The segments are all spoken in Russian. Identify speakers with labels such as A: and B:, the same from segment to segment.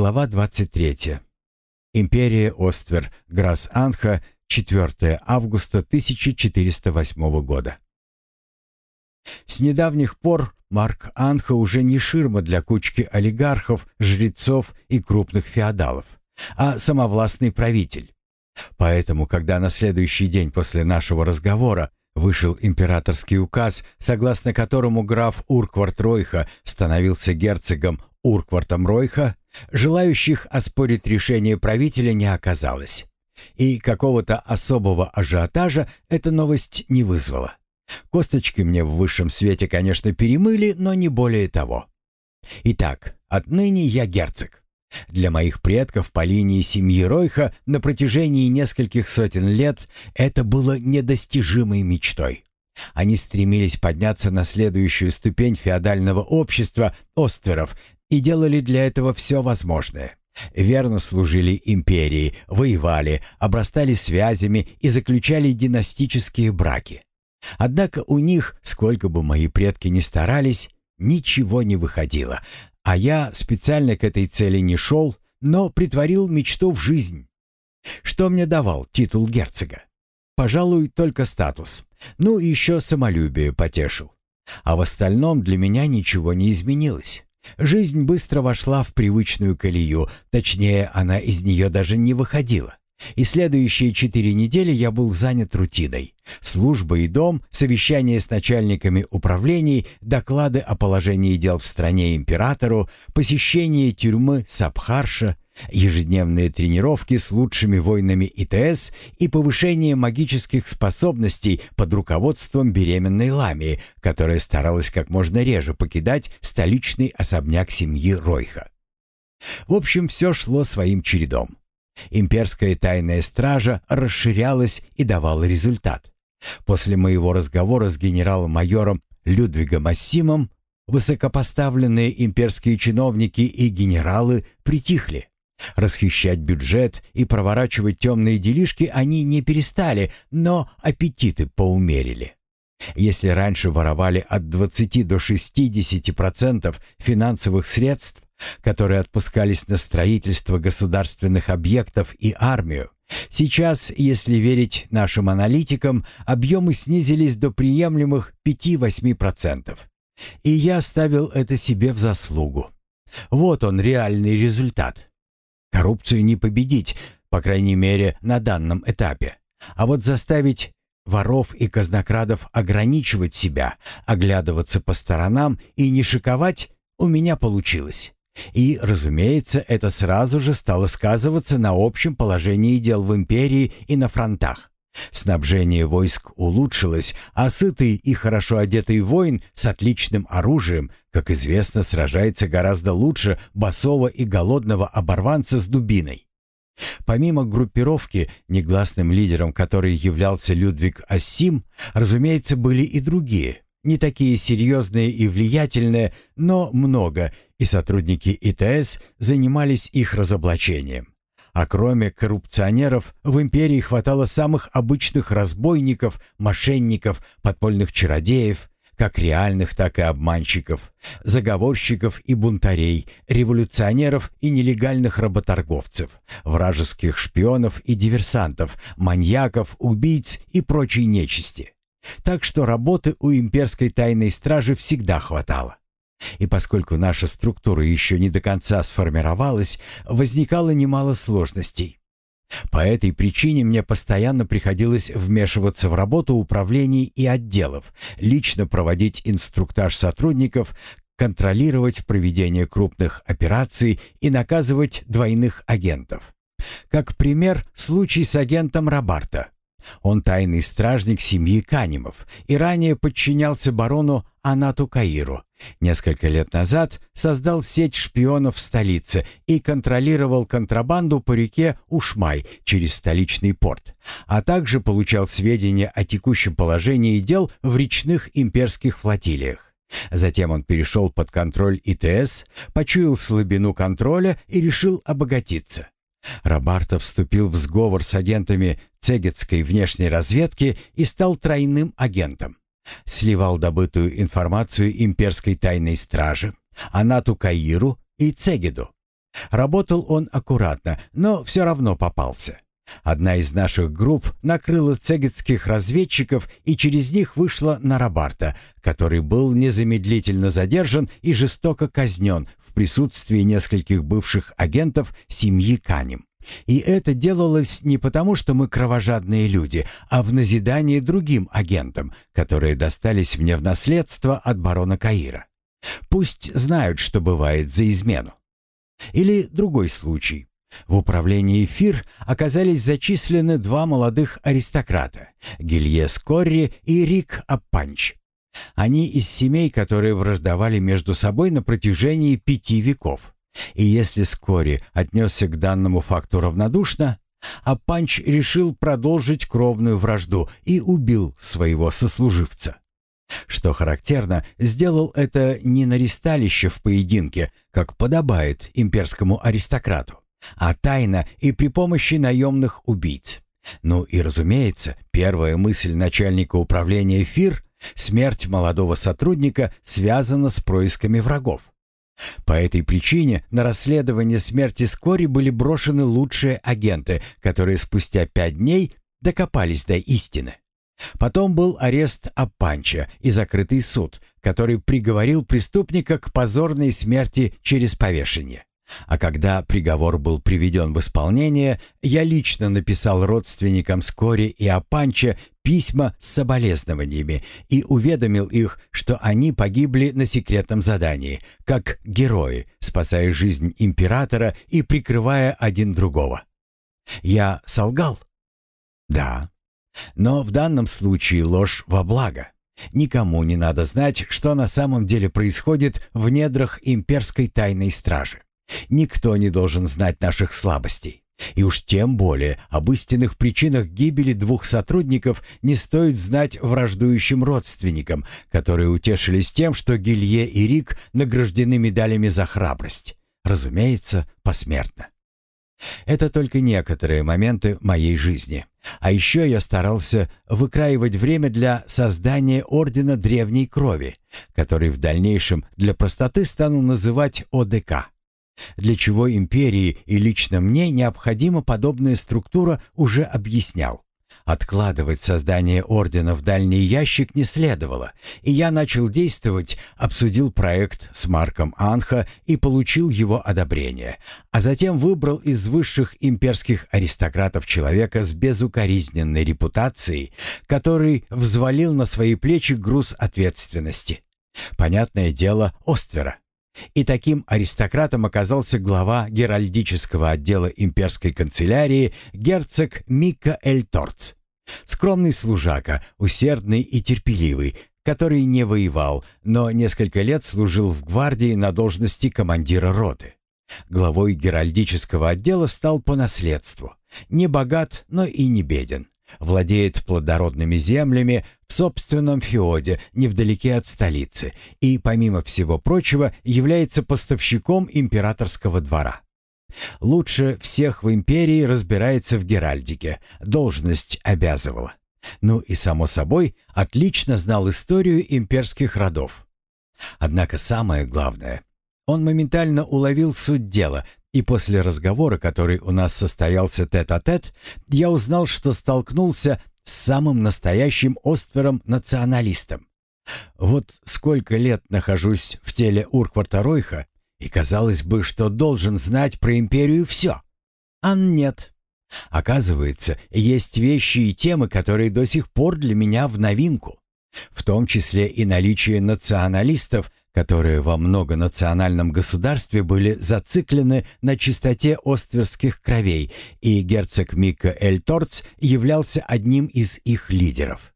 A: Глава 23. Империя Оствер, Грас-Анха, 4 августа 1408 года. С недавних пор Марк Анха уже не ширма для кучки олигархов, жрецов и крупных феодалов, а самовластный правитель. Поэтому, когда на следующий день после нашего разговора вышел императорский указ, согласно которому граф Уркварт Ройха становился герцогом Урквартом Ройха, желающих оспорить решение правителя не оказалось. И какого-то особого ажиотажа эта новость не вызвала. Косточки мне в высшем свете, конечно, перемыли, но не более того. Итак, отныне я герцог. Для моих предков по линии семьи Ройха на протяжении нескольких сотен лет это было недостижимой мечтой. Они стремились подняться на следующую ступень феодального общества Остверов и делали для этого все возможное. Верно служили империи, воевали, обрастали связями и заключали династические браки. Однако у них, сколько бы мои предки ни старались, ничего не выходило, а я специально к этой цели не шел, но притворил мечту в жизнь. Что мне давал титул герцога? Пожалуй, только статус. Ну и еще самолюбие потешил. А в остальном для меня ничего не изменилось. Жизнь быстро вошла в привычную колею, точнее, она из нее даже не выходила. И следующие четыре недели я был занят рутиной. Служба и дом, совещания с начальниками управлений, доклады о положении дел в стране императору, посещение тюрьмы Сабхарша, ежедневные тренировки с лучшими воинами ИТС и повышение магических способностей под руководством беременной Ламии, которая старалась как можно реже покидать столичный особняк семьи Ройха. В общем, все шло своим чередом. Имперская тайная стража расширялась и давала результат. После моего разговора с генерал-майором Людвигом Массимом высокопоставленные имперские чиновники и генералы притихли. Расхищать бюджет и проворачивать темные делишки они не перестали, но аппетиты поумерили. Если раньше воровали от 20 до 60% финансовых средств, которые отпускались на строительство государственных объектов и армию, сейчас, если верить нашим аналитикам, объемы снизились до приемлемых 5-8%. И я ставил это себе в заслугу. Вот он реальный результат. Коррупцию не победить, по крайней мере, на данном этапе. А вот заставить воров и казнокрадов ограничивать себя, оглядываться по сторонам и не шиковать у меня получилось. И, разумеется, это сразу же стало сказываться на общем положении дел в империи и на фронтах. Снабжение войск улучшилось, а сытый и хорошо одетый воин с отличным оружием, как известно, сражается гораздо лучше босого и голодного оборванца с дубиной. Помимо группировки, негласным лидером которой являлся Людвиг Ассим, разумеется, были и другие, не такие серьезные и влиятельные, но много, и сотрудники ИТС занимались их разоблачением. А кроме коррупционеров, в империи хватало самых обычных разбойников, мошенников, подпольных чародеев, как реальных, так и обманщиков, заговорщиков и бунтарей, революционеров и нелегальных работорговцев, вражеских шпионов и диверсантов, маньяков, убийц и прочей нечисти. Так что работы у имперской тайной стражи всегда хватало. И поскольку наша структура еще не до конца сформировалась, возникало немало сложностей. По этой причине мне постоянно приходилось вмешиваться в работу управлений и отделов, лично проводить инструктаж сотрудников, контролировать проведение крупных операций и наказывать двойных агентов. Как пример, случай с агентом Рабарта. Он тайный стражник семьи Канимов и ранее подчинялся барону Анату Каиру. Несколько лет назад создал сеть шпионов в столице и контролировал контрабанду по реке Ушмай через столичный порт, а также получал сведения о текущем положении дел в речных имперских флотилиях. Затем он перешел под контроль ИТС, почуял слабину контроля и решил обогатиться. Рабарта вступил в сговор с агентами Цегетской внешней разведки и стал тройным агентом. Сливал добытую информацию имперской тайной стражи, Анату Каиру и Цегеду. Работал он аккуратно, но все равно попался. Одна из наших групп накрыла цегетских разведчиков и через них вышла на Рабарта, который был незамедлительно задержан и жестоко казнен в присутствии нескольких бывших агентов семьи Канем. И это делалось не потому, что мы кровожадные люди, а в назидание другим агентам, которые достались мне в наследство от барона Каира. Пусть знают, что бывает за измену. Или другой случай. В управлении ФИР оказались зачислены два молодых аристократа – Гилье Скорри и Рик Аппанч. Они из семей, которые враждовали между собой на протяжении пяти веков. И если Скорри отнесся к данному факту равнодушно, Аппанч решил продолжить кровную вражду и убил своего сослуживца. Что характерно, сделал это не на ристалище в поединке, как подобает имперскому аристократу, а тайно и при помощи наемных убийц. Ну и разумеется, первая мысль начальника управления ФИР — смерть молодого сотрудника связана с происками врагов. По этой причине на расследование смерти Скори были брошены лучшие агенты, которые спустя пять дней докопались до истины. Потом был арест Апанча и закрытый суд, который приговорил преступника к позорной смерти через повешение. А когда приговор был приведен в исполнение, я лично написал родственникам Скори и Апанча письма с соболезнованиями и уведомил их, что они погибли на секретном задании, как герои, спасая жизнь императора и прикрывая один другого. Я солгал? Да. Но в данном случае ложь во благо. Никому не надо знать, что на самом деле происходит в недрах имперской тайной стражи. Никто не должен знать наших слабостей. И уж тем более об истинных причинах гибели двух сотрудников не стоит знать враждующим родственникам, которые утешились тем, что Гилье и Рик награждены медалями за храбрость. Разумеется, посмертно. Это только некоторые моменты моей жизни. А еще я старался выкраивать время для создания Ордена Древней Крови, который в дальнейшем для простоты стану называть ОДК. Для чего империи и лично мне необходима подобная структура, уже объяснял. Откладывать создание ордена в дальний ящик не следовало, и я начал действовать, обсудил проект с Марком Анха и получил его одобрение, а затем выбрал из высших имперских аристократов человека с безукоризненной репутацией, который взвалил на свои плечи груз ответственности. Понятное дело, Оствера. И таким аристократом оказался глава геральдического отдела имперской канцелярии герцог Мика Эльторц. Скромный служака, усердный и терпеливый, который не воевал, но несколько лет служил в гвардии на должности командира роты. Главой геральдического отдела стал по наследству. Не богат, но и не беден владеет плодородными землями в собственном феоде невдалеке от столицы и, помимо всего прочего, является поставщиком императорского двора. Лучше всех в империи разбирается в геральдике, должность обязывала. Ну и, само собой, отлично знал историю имперских родов. Однако самое главное, он моментально уловил суть дела, и после разговора, который у нас состоялся тет-а-тет, -тет, я узнал, что столкнулся с самым настоящим Оствером-националистом. Вот сколько лет нахожусь в теле Уркварта Ройха, и казалось бы, что должен знать про империю все. А нет. Оказывается, есть вещи и темы, которые до сих пор для меня в новинку. В том числе и наличие националистов, которые во многонациональном государстве были зациклены на чистоте остверских кровей, и герцог Мика Эльторц являлся одним из их лидеров.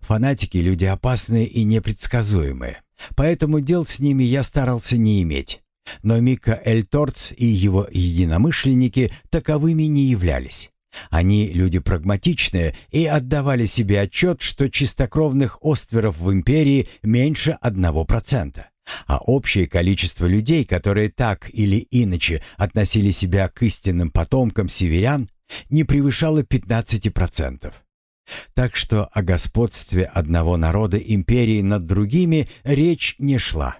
A: Фанатики – люди опасные и непредсказуемые, поэтому дел с ними я старался не иметь. Но Мика Эльторц и его единомышленники таковыми не являлись. Они люди прагматичные и отдавали себе отчет, что чистокровных остверов в империи меньше одного процента, а общее количество людей, которые так или иначе относили себя к истинным потомкам северян, не превышало 15%. Так что о господстве одного народа империи над другими речь не шла.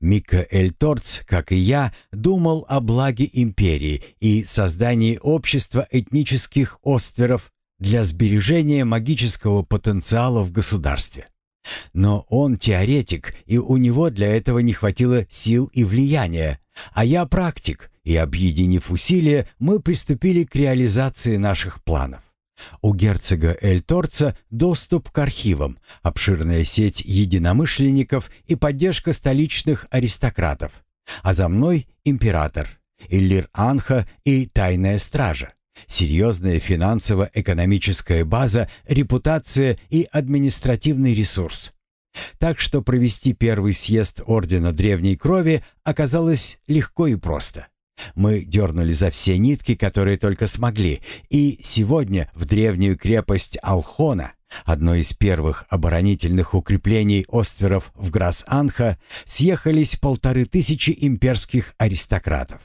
A: Микаэль Торц, как и я, думал о благе империи и создании общества этнических остверов для сбережения магического потенциала в государстве. Но он теоретик, и у него для этого не хватило сил и влияния, а я практик, и, объединив усилия, мы приступили к реализации наших планов. У герцога Эль-Торца доступ к архивам, обширная сеть единомышленников и поддержка столичных аристократов. А за мной император, Иллир Анха и тайная стража. Серьезная финансово-экономическая база, репутация и административный ресурс. Так что провести первый съезд Ордена Древней Крови оказалось легко и просто. Мы дернули за все нитки, которые только смогли, и сегодня в древнюю крепость Алхона, одно из первых оборонительных укреплений остверов в Грас-Анха, съехались полторы тысячи имперских аристократов.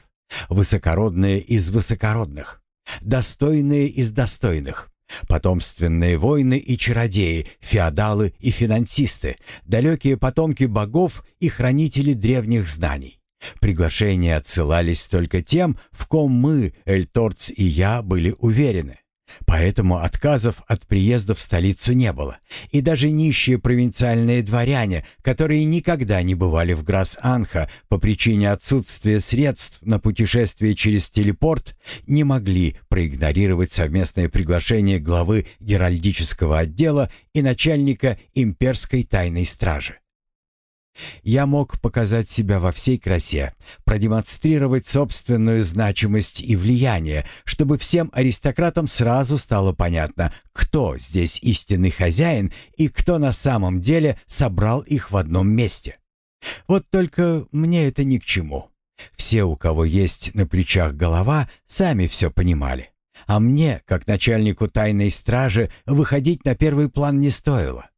A: Высокородные из высокородных, достойные из достойных, Потомственные воины и чародеи, феодалы и финансисты, далекие потомки богов и хранители древних знаний. Приглашения отсылались только тем, в ком мы, Эльторц и я, были уверены. Поэтому отказов от приезда в столицу не было. И даже нищие провинциальные дворяне, которые никогда не бывали в Грас-Анха по причине отсутствия средств на путешествие через телепорт, не могли проигнорировать совместное приглашение главы Геральдического отдела и начальника имперской тайной стражи. Я мог показать себя во всей красе, продемонстрировать собственную значимость и влияние, чтобы всем аристократам сразу стало понятно, кто здесь истинный хозяин и кто на самом деле собрал их в одном месте. Вот только мне это ни к чему. Все, у кого есть на плечах голова, сами все понимали. А мне, как начальнику тайной стражи, выходить на первый план не стоило.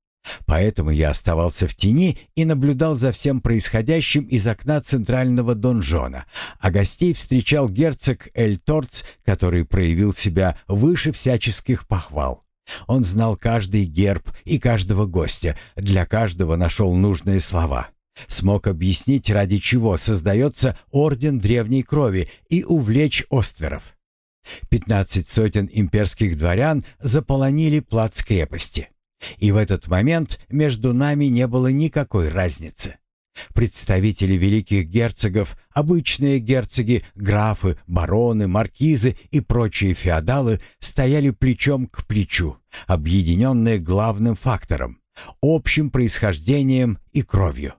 A: Поэтому я оставался в тени и наблюдал за всем происходящим из окна центрального донжона, а гостей встречал герцог Эль Торц, который проявил себя выше всяческих похвал. Он знал каждый герб и каждого гостя, для каждого нашел нужные слова. Смог объяснить, ради чего создается Орден Древней Крови и увлечь Остверов. Пятнадцать сотен имперских дворян заполонили плац крепости. И в этот момент между нами не было никакой разницы. Представители великих герцогов, обычные герцоги, графы, бароны, маркизы и прочие феодалы стояли плечом к плечу, объединенные главным фактором – общим происхождением и кровью.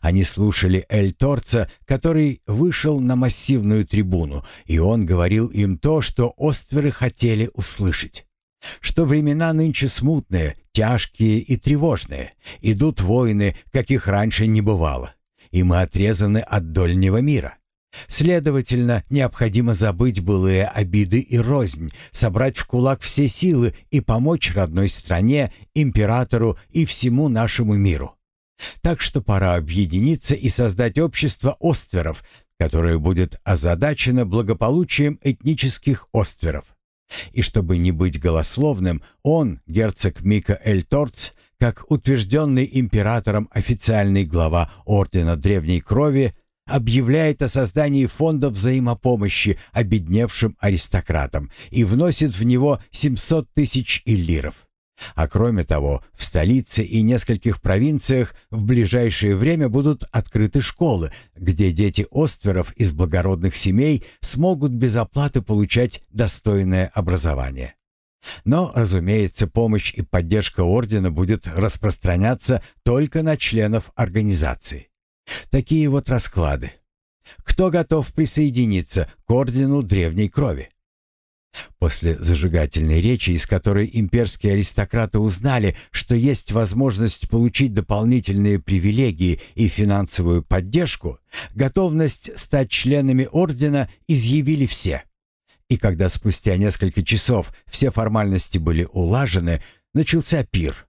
A: Они слушали Эль Торца, который вышел на массивную трибуну, и он говорил им то, что остверы хотели услышать что времена нынче смутные, тяжкие и тревожные. Идут войны, каких раньше не бывало, и мы отрезаны от дольнего мира. Следовательно, необходимо забыть былые обиды и рознь, собрать в кулак все силы и помочь родной стране, императору и всему нашему миру. Так что пора объединиться и создать общество остверов, которое будет озадачено благополучием этнических остверов. И чтобы не быть голословным, он, герцог Мика Эль Торц, как утвержденный императором официальный глава Ордена Древней Крови, объявляет о создании фонда взаимопомощи обедневшим аристократам и вносит в него 700 тысяч иллиров. А кроме того, в столице и нескольких провинциях в ближайшее время будут открыты школы, где дети остверов из благородных семей смогут без оплаты получать достойное образование. Но, разумеется, помощь и поддержка ордена будет распространяться только на членов организации. Такие вот расклады. Кто готов присоединиться к ордену древней крови? После зажигательной речи, из которой имперские аристократы узнали, что есть возможность получить дополнительные привилегии и финансовую поддержку, готовность стать членами ордена изъявили все. И когда спустя несколько часов все формальности были улажены, начался пир.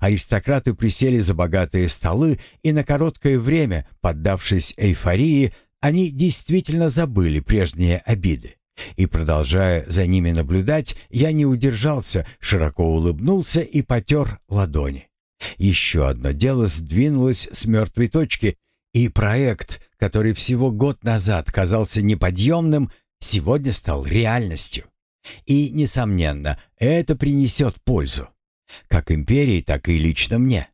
A: Аристократы присели за богатые столы, и на короткое время, поддавшись эйфории, они действительно забыли прежние обиды. И, продолжая за ними наблюдать, я не удержался, широко улыбнулся и потер ладони. Еще одно дело сдвинулось с мертвой точки, И проект, который всего год назад казался неподъемным, сегодня стал реальностью. И, несомненно, это принесет пользу. Как империи, так и лично мне.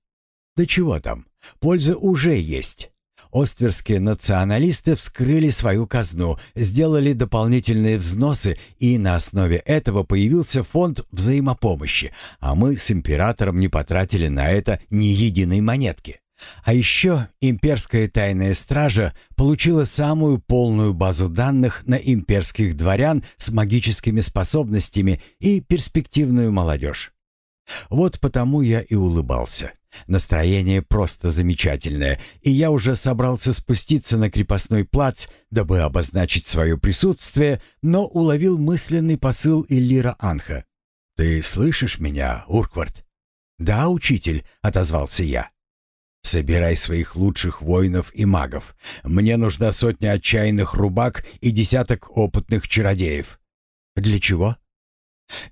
A: Да чего там, польза уже есть. Остверские националисты вскрыли свою казну, сделали дополнительные взносы, и на основе этого появился фонд взаимопомощи, а мы с императором не потратили на это ни единой монетки. А еще имперская тайная стража получила самую полную базу данных на имперских дворян с магическими способностями и перспективную молодежь. Вот потому я и улыбался. Настроение просто замечательное, и я уже собрался спуститься на крепостной плац, дабы обозначить свое присутствие, но уловил мысленный посыл Иллира Анха. «Ты слышишь меня, Урквард?» «Да, учитель», — отозвался я. «Собирай своих лучших воинов и магов. Мне нужна сотня отчаянных рубак и десяток опытных чародеев». «Для чего?»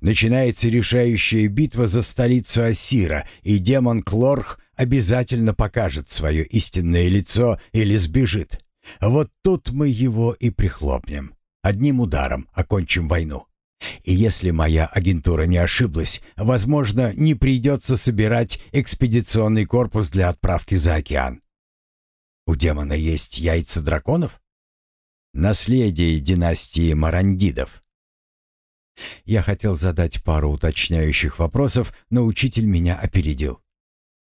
A: Начинается решающая битва за столицу Ассира, и демон Клорх обязательно покажет свое истинное лицо или сбежит. Вот тут мы его и прихлопнем. Одним ударом окончим войну. И если моя агентура не ошиблась, возможно, не придется собирать экспедиционный корпус для отправки за океан. У демона есть яйца драконов? Наследие династии Марандидов. Я хотел задать пару уточняющих вопросов, но учитель меня опередил.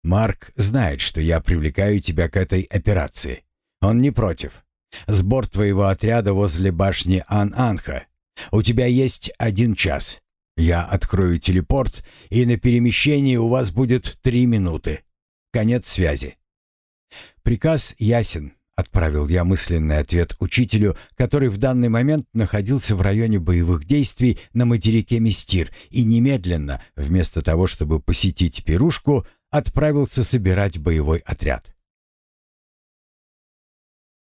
A: «Марк знает, что я привлекаю тебя к этой операции. Он не против. Сбор твоего отряда возле башни Ан-Анха. У тебя есть один час. Я открою телепорт, и на перемещении у вас будет три минуты. Конец связи». Приказ ясен. Отправил я мысленный ответ учителю, который в данный момент находился в районе боевых действий на материке Мистир и немедленно, вместо того, чтобы посетить пирушку, отправился собирать боевой отряд.